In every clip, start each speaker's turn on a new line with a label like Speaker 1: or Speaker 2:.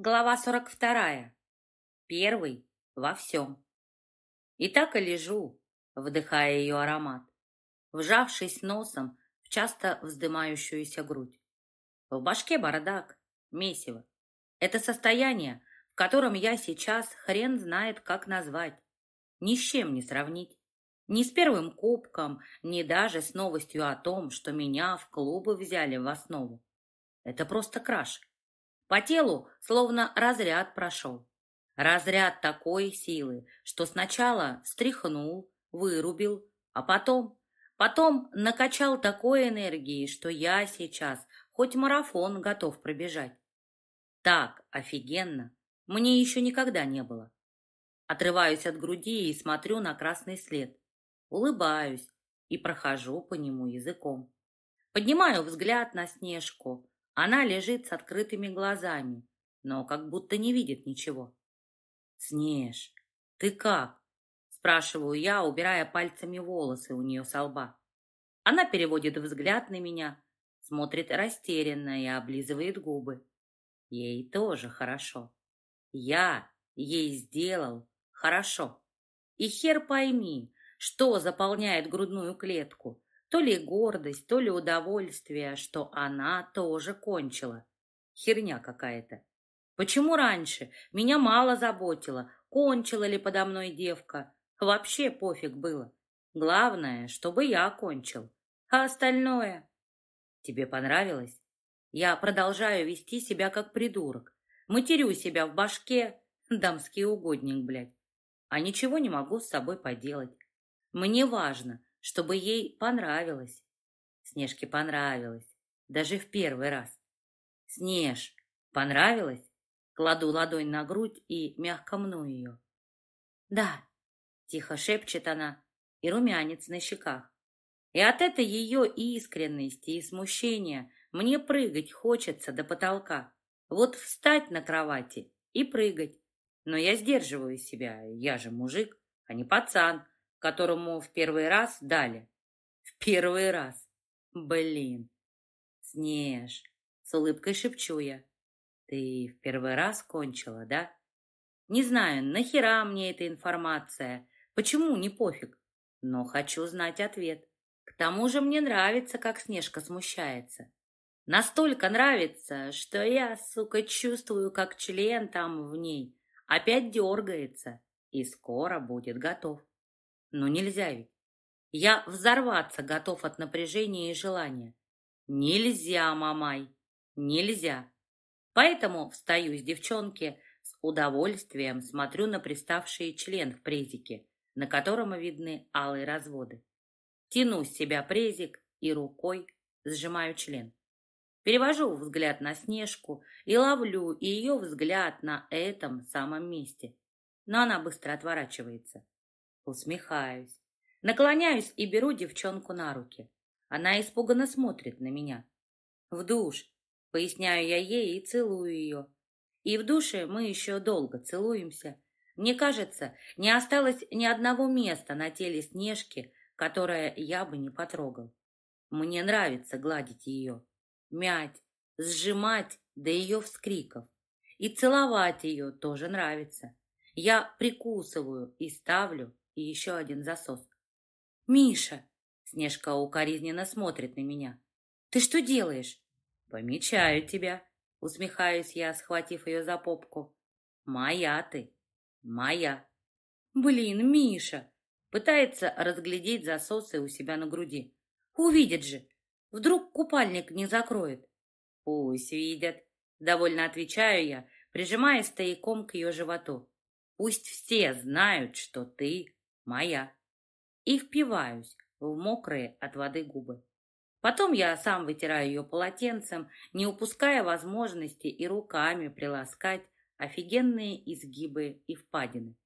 Speaker 1: Глава 42. Первый во всем. И так и лежу, вдыхая ее аромат, вжавшись носом в часто вздымающуюся грудь. В башке бардак, месиво. Это состояние, в котором я сейчас хрен знает, как назвать. Ни с чем не сравнить. Ни с первым кубком, ни даже с новостью о том, что меня в клубы взяли в основу. Это просто краш. По телу словно разряд прошел. Разряд такой силы, что сначала стряхнул, вырубил, а потом, потом накачал такой энергии, что я сейчас хоть марафон готов пробежать. Так офигенно мне еще никогда не было. Отрываюсь от груди и смотрю на красный след. Улыбаюсь и прохожу по нему языком. Поднимаю взгляд на Снежку, она лежит с открытыми глазами, но как будто не видит ничего. «Снеж, ты как?» – спрашиваю я, убирая пальцами волосы у нее со лба. Она переводит взгляд на меня, смотрит растерянно и облизывает губы. Ей тоже хорошо. Я ей сделал хорошо. И хер пойми, что заполняет грудную клетку, то ли гордость, то ли удовольствие, что она тоже кончила. Херня какая-то. Почему раньше? Меня мало заботило, кончила ли подо мной девка. Вообще пофиг было. Главное, чтобы я кончил. А остальное... Тебе понравилось? Я продолжаю вести себя как придурок. Матерю себя в башке. Дамский угодник, блядь. А ничего не могу с собой поделать. Мне важно, чтобы ей понравилось. Снежке понравилось, даже в первый раз. Снеж, понравилось? Кладу ладонь на грудь и мягко мну ее. Да, тихо шепчет она, и румянец на щеках. И от этой ее искренности и смущения мне прыгать хочется до потолка. Вот встать на кровати и прыгать. Но я сдерживаю себя, я же мужик, а не пацан, которому в первый раз дали. В первый раз. Блин. Снеж, с улыбкой шепчу я. Ты в первый раз кончила, да? Не знаю, нахера мне эта информация, почему не пофиг, но хочу знать ответ. К тому же мне нравится, как Снежка смущается. Настолько нравится, что я, сука, чувствую, как член там в ней опять дергается и скоро будет готов. Но нельзя ведь. Я взорваться готов от напряжения и желания. Нельзя, мамай, нельзя. Поэтому встаю с девчонки, с удовольствием смотрю на приставший член в презике, на котором видны алые разводы. Тяну с себя презик и рукой сжимаю член. Перевожу взгляд на Снежку и ловлю ее взгляд на этом самом месте. Но она быстро отворачивается. Усмехаюсь. Наклоняюсь и беру девчонку на руки. Она испуганно смотрит на меня. В душ. Поясняю я ей и целую ее. И в душе мы еще долго целуемся. Мне кажется, не осталось ни одного места на теле Снежки, которое я бы не потрогал. Мне нравится гладить ее, мять, сжимать до ее вскриков. И целовать ее тоже нравится. Я прикусываю и ставлю и еще один засос. «Миша!» Снежка укоризненно смотрит на меня. «Ты что делаешь?» «Помечаю тебя», усмехаюсь я, схватив ее за попку. «Моя ты, моя». «Блин, Миша!» Пытается разглядеть засосы у себя на груди. «Увидит же! Вдруг купальник не закроет?» «Пусть видят», — довольно отвечаю я, прижимая стояком к ее животу. «Пусть все знают, что ты моя. И впиваюсь в мокрые от воды губы. Потом я сам вытираю ее полотенцем, не упуская возможности и руками приласкать офигенные изгибы и впадины.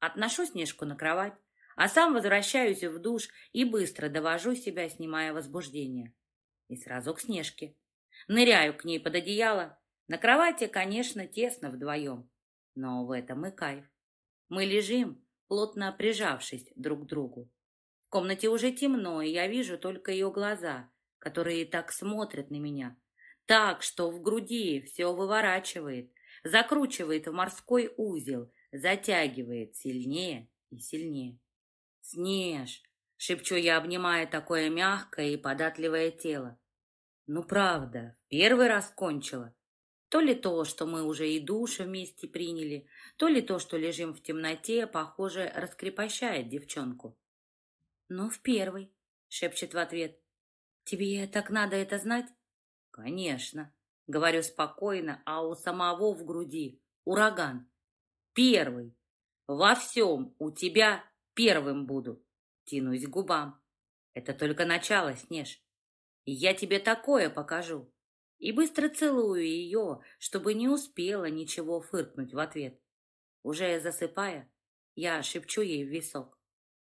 Speaker 1: Отношу Снежку на кровать, а сам возвращаюсь в душ и быстро довожу себя, снимая возбуждение. И сразу к Снежке. Ныряю к ней под одеяло. На кровати, конечно, тесно вдвоем, но в этом и кайф. Мы лежим, плотно прижавшись друг к другу. В комнате уже темно, и я вижу только ее глаза, которые так смотрят на меня. Так, что в груди все выворачивает. закручивает в морской узел, затягивает сильнее и сильнее. «Снеж!» — шепчу я, обнимая такое мягкое и податливое тело. «Ну, правда, первый раз кончила. То ли то, что мы уже и душ вместе приняли, то ли то, что лежим в темноте, похоже, раскрепощает девчонку. «Ну, в первый», — шепчет в ответ. «Тебе так надо это знать?» «Конечно», — говорю спокойно, а у самого в груди ураган. «Первый. Во всем у тебя первым буду». Тянусь к губам. «Это только начало, Снеж. Я тебе такое покажу» и быстро целую ее, чтобы не успела ничего фыркнуть в ответ. Уже засыпая, я шепчу ей в висок.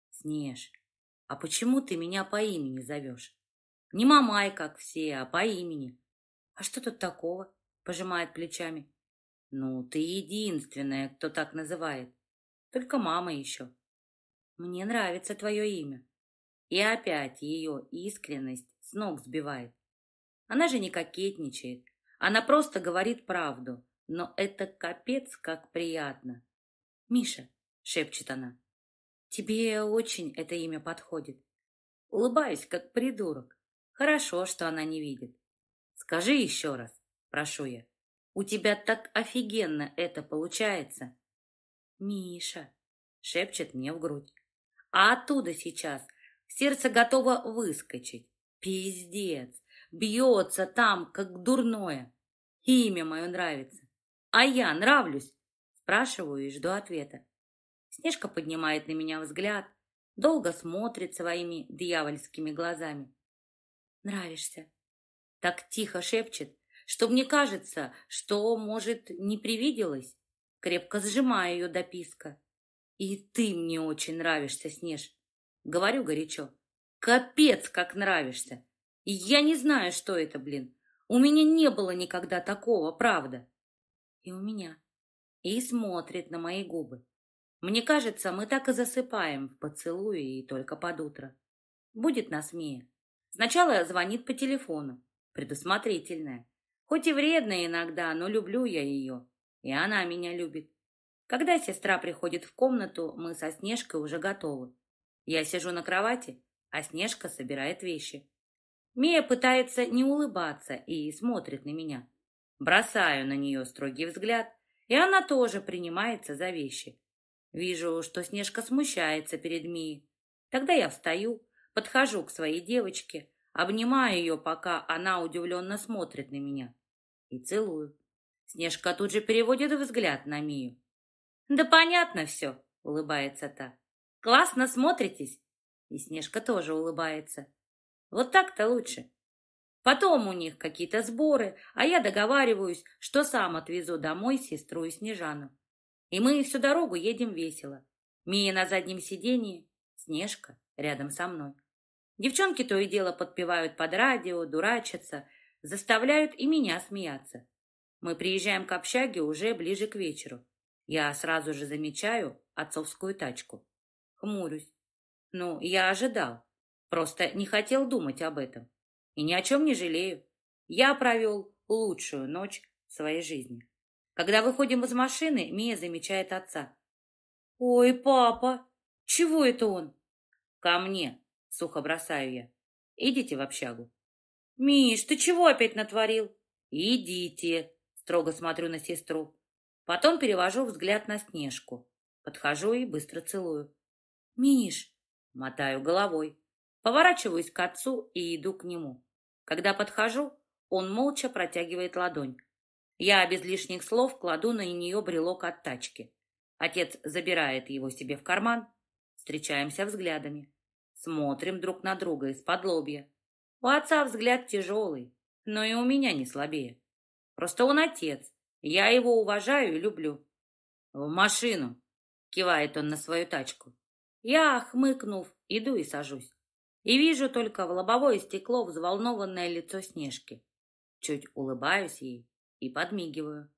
Speaker 1: «Снеж, а почему ты меня по имени зовешь? Не мамай, как все, а по имени». «А что тут такого?» — пожимает плечами. «Ну, ты единственная, кто так называет. Только мама еще». «Мне нравится твое имя». И опять ее искренность с ног сбивает. Она же не кокетничает. Она просто говорит правду. Но это капец как приятно. «Миша», — шепчет она, — «тебе очень это имя подходит». Улыбаюсь, как придурок. Хорошо, что она не видит. «Скажи еще раз», — прошу я. «У тебя так офигенно это получается». «Миша», — шепчет мне в грудь. А оттуда сейчас сердце готово выскочить. Пиздец. Бьется там, как дурное. Имя мое нравится. А я нравлюсь? Спрашиваю и жду ответа. Снежка поднимает на меня взгляд, долго смотрит своими дьявольскими глазами. Нравишься. Так тихо шепчет, что мне кажется, что, может, не привиделось. Крепко сжимаю ее до писка. И ты мне очень нравишься, Снеж. Говорю горячо. Капец, как нравишься. Я не знаю, что это, блин. У меня не было никогда такого, правда. И у меня. И смотрит на мои губы. Мне кажется, мы так и засыпаем в поцелуе и только под утро. Будет нас Мия. Сначала звонит по телефону. Предусмотрительная. Хоть и вредная иногда, но люблю я ее. И она меня любит. Когда сестра приходит в комнату, мы со Снежкой уже готовы. Я сижу на кровати, а Снежка собирает вещи. Мия пытается не улыбаться и смотрит на меня. Бросаю на нее строгий взгляд, и она тоже принимается за вещи. Вижу, что Снежка смущается перед Мией. Тогда я встаю, подхожу к своей девочке, обнимаю ее, пока она удивленно смотрит на меня, и целую. Снежка тут же переводит взгляд на Мию. «Да понятно все», — улыбается та. «Классно смотритесь». И Снежка тоже улыбается. Вот так-то лучше. Потом у них какие-то сборы, а я договариваюсь, что сам отвезу домой сестру и Снежану. И мы всю дорогу едем весело. Мия на заднем сиденье, Снежка рядом со мной. Девчонки то и дело подпевают под радио, дурачатся, заставляют и меня смеяться. Мы приезжаем к общаге уже ближе к вечеру. Я сразу же замечаю отцовскую тачку. Хмурюсь. Ну, я ожидал. Просто не хотел думать об этом. И ни о чем не жалею. Я провел лучшую ночь своей жизни. Когда выходим из машины, Мия замечает отца. «Ой, папа, чего это он?» «Ко мне», — сухо бросаю я. «Идите в общагу». «Миш, ты чего опять натворил?» «Идите», — строго смотрю на сестру. Потом перевожу взгляд на Снежку. Подхожу и быстро целую. «Миш!» — мотаю головой. Поворачиваюсь к отцу и иду к нему. Когда подхожу, он молча протягивает ладонь. Я без лишних слов кладу на нее брелок от тачки. Отец забирает его себе в карман. Встречаемся взглядами. Смотрим друг на друга из-под лобья. У отца взгляд тяжелый, но и у меня не слабее. Просто он отец. Я его уважаю и люблю. «В машину!» — кивает он на свою тачку. Я, хмыкнув, иду и сажусь и вижу только в лобовое стекло взволнованное лицо Снежки. Чуть улыбаюсь ей и подмигиваю.